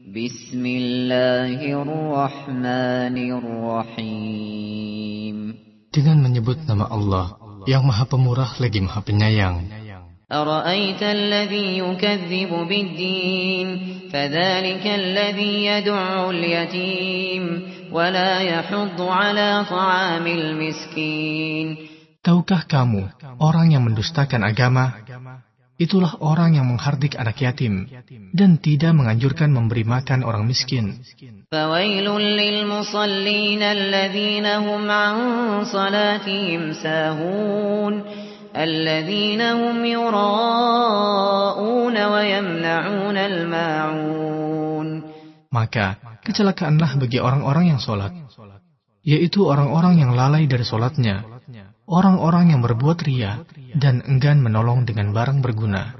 Bismillahirrahmanirrahim. Dengan menyebut nama Allah yang Maha Pemurah lagi Maha Penyayang. أرأيت الذي يكذب بالدين فذلك الذي يدع اليتيم ولا يحض على طعام المسكين Tahukah kamu orang yang mendustakan agama itulah orang yang menghardik anak yatim dan tidak menganjurkan memberi makan orang miskin. Maka kecelakaanlah bagi orang-orang yang sholat, yaitu orang-orang yang lalai dari sholatnya, orang-orang yang berbuat ria dan enggan menolong dengan barang berguna.